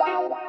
Bye.